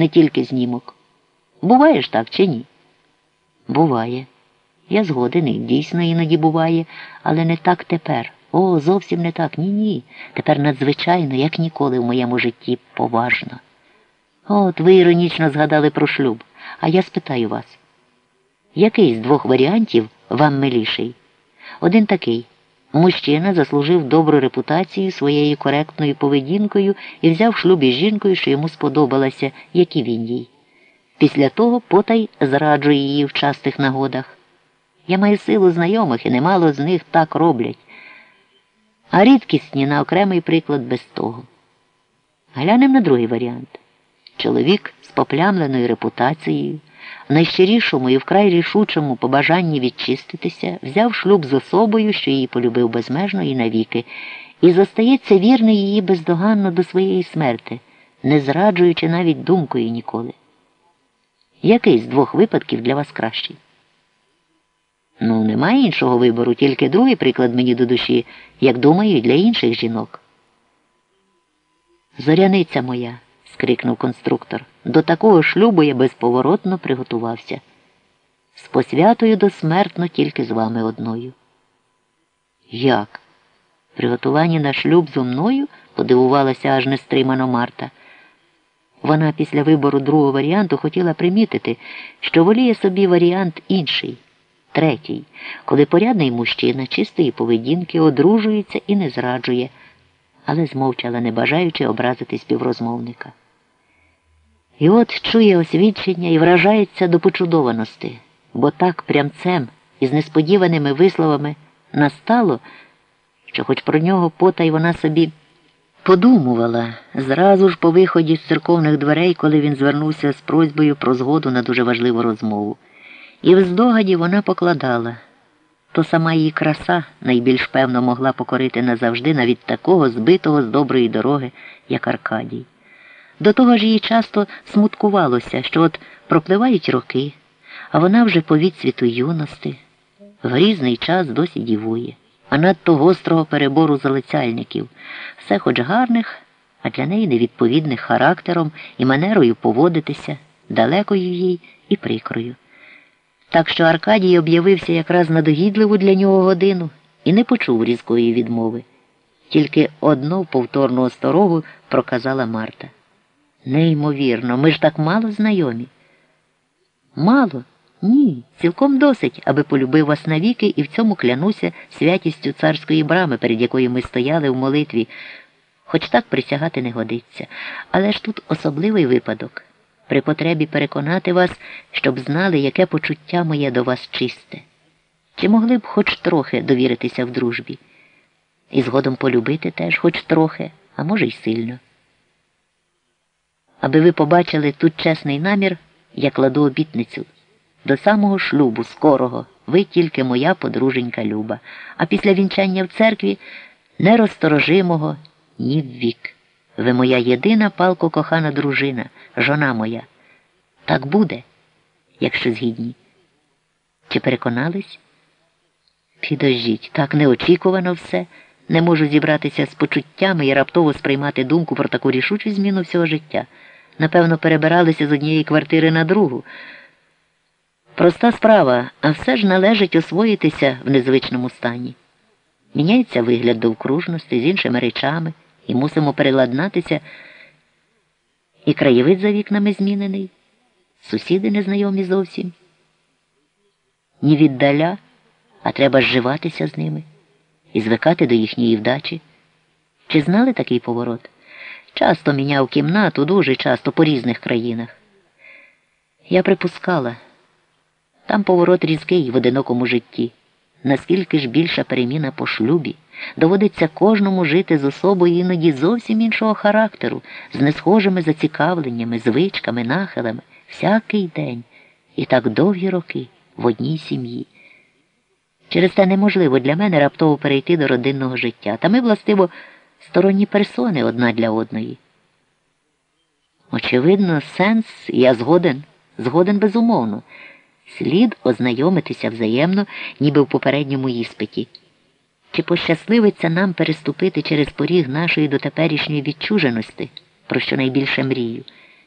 не тільки знімок. Буває ж так чи ні? Буває. Я згоден і дійсно іноді буває, але не так тепер. О, зовсім не так. Ні, ні. Тепер надзвичайно, як ніколи в моєму житті поважно. От ви іронічно згадали про шлюб, а я спитаю вас, який з двох варіантів вам миліший? Один такий. Мужчина заслужив добру репутацію своєю коректною поведінкою і взяв шлюб із жінкою, що йому сподобалася, як і він їй. Після того потай зраджує її в частих нагодах. Я маю силу знайомих і немало з них так роблять. А рідкісні на окремий приклад без того. Глянемо на другий варіант. Чоловік з поплямленою репутацією, найщирішому і вкрай рішучому побажанні відчиститися, взяв шлюб з особою, що її полюбив безмежно і навіки, і зостається вірний її бездоганно до своєї смерти, не зраджуючи навіть думкою ніколи. Який з двох випадків для вас кращий? Ну, немає іншого вибору, тільки другий приклад мені до душі, як думаю, і для інших жінок. Зоряниця моя, скрикнув конструктор, до такого шлюбу я безповоротно приготувався. З посвятою досмертно тільки з вами одною. Як? Приготування на шлюб зо мною? подивувалася аж нестримано Марта. Вона після вибору другого варіанту хотіла примітити, що воліє собі варіант інший, третій, коли порядний мужчина чистої поведінки одружується і не зраджує, але змовчала, не бажаючи образити співрозмовника. І от чує освідчення і вражається до почудованості, бо так прямцем із несподіваними висловами настало, що хоч про нього потай вона собі. Подумувала зразу ж по виході з церковних дверей, коли він звернувся з просьбою про згоду на дуже важливу розмову. І в здогаді вона покладала то сама її краса найбільш певно могла покорити назавжди навіть такого збитого з доброї дороги, як Аркадій. До того ж їй часто смуткувалося, що от пропливають роки, а вона вже по відсвіту юності, в грізний час досі дівує а надто гострого перебору залицяльників, все хоч гарних, а для неї невідповідних характером і манерою поводитися, далекою їй і прикрою. Так що Аркадій об'явився якраз на догідливу для нього годину і не почув різкої відмови. Тільки одну повторну осторогу проказала Марта. Неймовірно, ми ж так мало знайомі. Мало. Ні, цілком досить, аби полюбив вас навіки і в цьому клянуся святістю царської брами, перед якою ми стояли в молитві, хоч так присягати не годиться. Але ж тут особливий випадок при потребі переконати вас, щоб знали, яке почуття моє до вас чисте. Чи могли б хоч трохи довіритися в дружбі? І згодом полюбити теж хоч трохи, а може, й сильно. Аби ви побачили тут чесний намір, я кладу обітницю. До самого шлюбу, скорого, ви тільки моя подруженька Люба, а після вінчання в церкві нерозторожимого ні в вік. Ви моя єдина палко кохана дружина, жона моя. Так буде, якщо згідні. Чи переконались? Підождіть, так неочікувано все. Не можу зібратися з почуттями і раптово сприймати думку про таку рішучу зміну всього життя. Напевно, перебиралися з однієї квартири на другу. Проста справа, а все ж належить освоїтися в незвичному стані. Міняється вигляд довкружності з іншими речами і мусимо переладнатися. І краєвид за вікнами змінений, сусіди незнайомі зовсім. Ні віддаля, а треба зживатися з ними і звикати до їхньої вдачі. Чи знали такий поворот? Часто міняв кімнату, дуже часто по різних країнах. Я припускала. Там поворот різкий в одинокому житті. Наскільки ж більша переміна по шлюбі, доводиться кожному жити з особою іноді зовсім іншого характеру, з несхожими зацікавленнями, звичками, нахилами, всякий день і так довгі роки в одній сім'ї. Через це неможливо для мене раптово перейти до родинного життя, та ми, властиво, сторонні персони одна для одної. Очевидно, сенс, я згоден, згоден безумовно слід ознайомитися взаємно, ніби в попередньому іспиті. Чи пощасливиться нам переступити через поріг нашої дотеперішньої відчуженості, про що найбільше мрію?